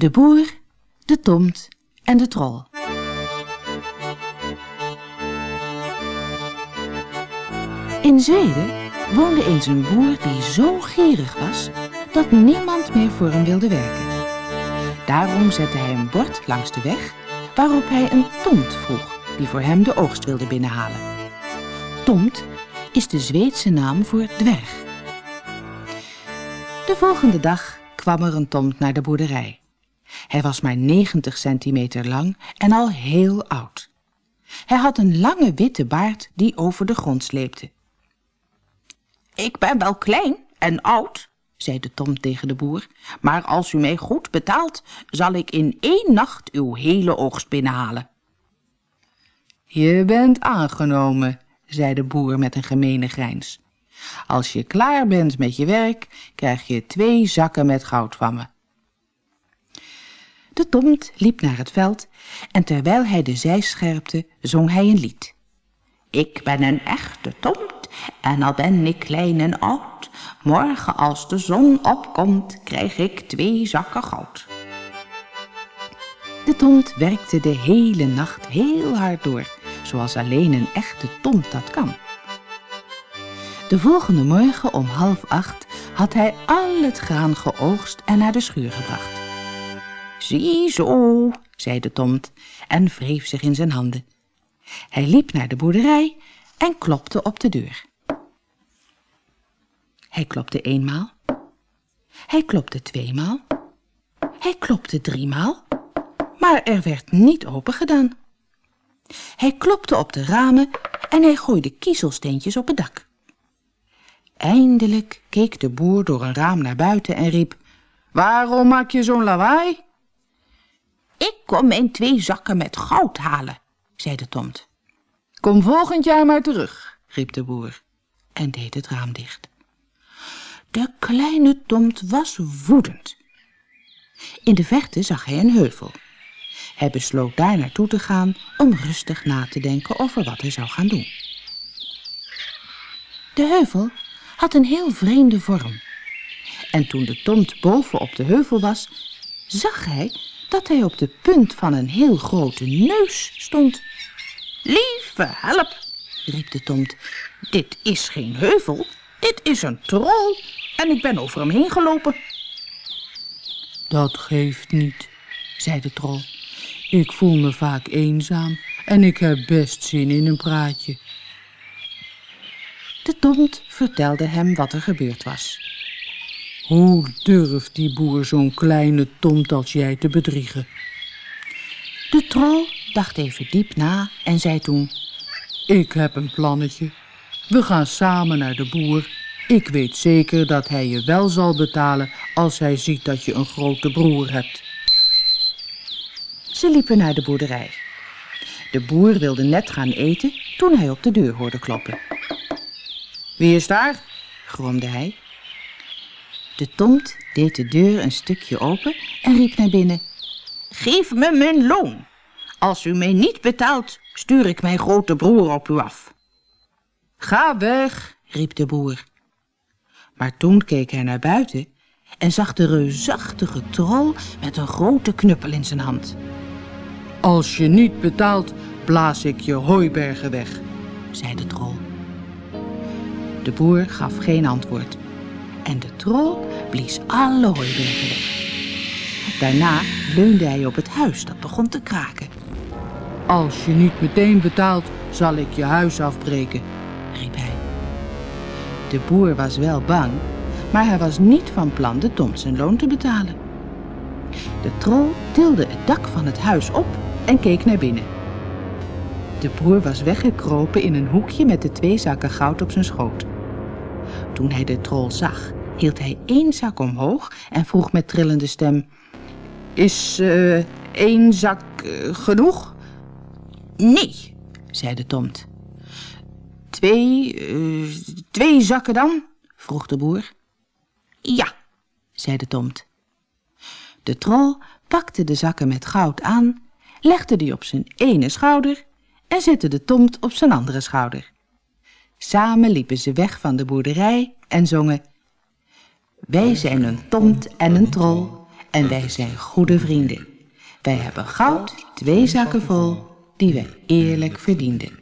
De boer, de tomt en de trol. In Zweden woonde eens een boer die zo gierig was dat niemand meer voor hem wilde werken. Daarom zette hij een bord langs de weg waarop hij een tomt vroeg die voor hem de oogst wilde binnenhalen. Tomt is de Zweedse naam voor dwerg. De volgende dag kwam er een tomt naar de boerderij. Hij was maar 90 centimeter lang en al heel oud. Hij had een lange witte baard die over de grond sleepte. Ik ben wel klein en oud, zei de Tom tegen de boer, maar als u mij goed betaalt, zal ik in één nacht uw hele oogst binnenhalen. Je bent aangenomen, zei de boer met een gemene grijns. Als je klaar bent met je werk, krijg je twee zakken met goud van me. De tomt liep naar het veld en terwijl hij de zij scherpte, zong hij een lied. Ik ben een echte tomt en al ben ik klein en oud, morgen als de zon opkomt, krijg ik twee zakken goud. De tomt werkte de hele nacht heel hard door, zoals alleen een echte tomt dat kan. De volgende morgen om half acht had hij al het graan geoogst en naar de schuur gebracht. Ziezo, zei de tomt en wreef zich in zijn handen. Hij liep naar de boerderij en klopte op de deur. Hij klopte eenmaal. Hij klopte tweemaal. Hij klopte driemaal. Maar er werd niet opengedaan. Hij klopte op de ramen en hij gooide kiezelsteentjes op het dak. Eindelijk keek de boer door een raam naar buiten en riep... Waarom maak je zo'n lawaai? Ik kom mijn twee zakken met goud halen, zei de tomt. Kom volgend jaar maar terug, riep de boer en deed het raam dicht. De kleine tomt was woedend. In de verte zag hij een heuvel. Hij besloot daar naartoe te gaan om rustig na te denken over wat hij zou gaan doen. De heuvel had een heel vreemde vorm. En toen de tomt boven op de heuvel was, zag hij dat hij op de punt van een heel grote neus stond. Lieve help, riep de tomt, dit is geen heuvel, dit is een troll en ik ben over hem heen gelopen. Dat geeft niet, zei de troll. Ik voel me vaak eenzaam en ik heb best zin in een praatje. De tomt vertelde hem wat er gebeurd was. Hoe durft die boer zo'n kleine tomt als jij te bedriegen? De troll dacht even diep na en zei toen... Ik heb een plannetje. We gaan samen naar de boer. Ik weet zeker dat hij je wel zal betalen als hij ziet dat je een grote broer hebt. Ze liepen naar de boerderij. De boer wilde net gaan eten toen hij op de deur hoorde kloppen. Wie is daar? gromde hij. De tomt deed de deur een stukje open en riep naar binnen. Geef me mijn loon. Als u mij niet betaalt, stuur ik mijn grote broer op u af. Ga weg, riep de boer. Maar toen keek hij naar buiten en zag de reusachtige troll met een grote knuppel in zijn hand. Als je niet betaalt, blaas ik je hooibergen weg, zei de troll. De boer gaf geen antwoord en de troll blies alle hooibergen weg. Daarna leunde hij op het huis dat begon te kraken. Als je niet meteen betaalt, zal ik je huis afbreken, riep hij. De boer was wel bang, maar hij was niet van plan de Tom zijn loon te betalen. De troll tilde het dak van het huis op en keek naar binnen. De boer was weggekropen in een hoekje met de twee zakken goud op zijn schoot. Toen hij de troll zag, hield hij één zak omhoog en vroeg met trillende stem... Is uh, één zak uh, genoeg? Nee, zei de tomt. Twee, uh, twee zakken dan? vroeg de boer. Ja, zei de tomt. De troll pakte de zakken met goud aan, legde die op zijn ene schouder en zette de tomt op zijn andere schouder. Samen liepen ze weg van de boerderij en zongen... Wij zijn een tomt en een troll en wij zijn goede vrienden. Wij hebben goud, twee zakken vol, die wij eerlijk verdienden.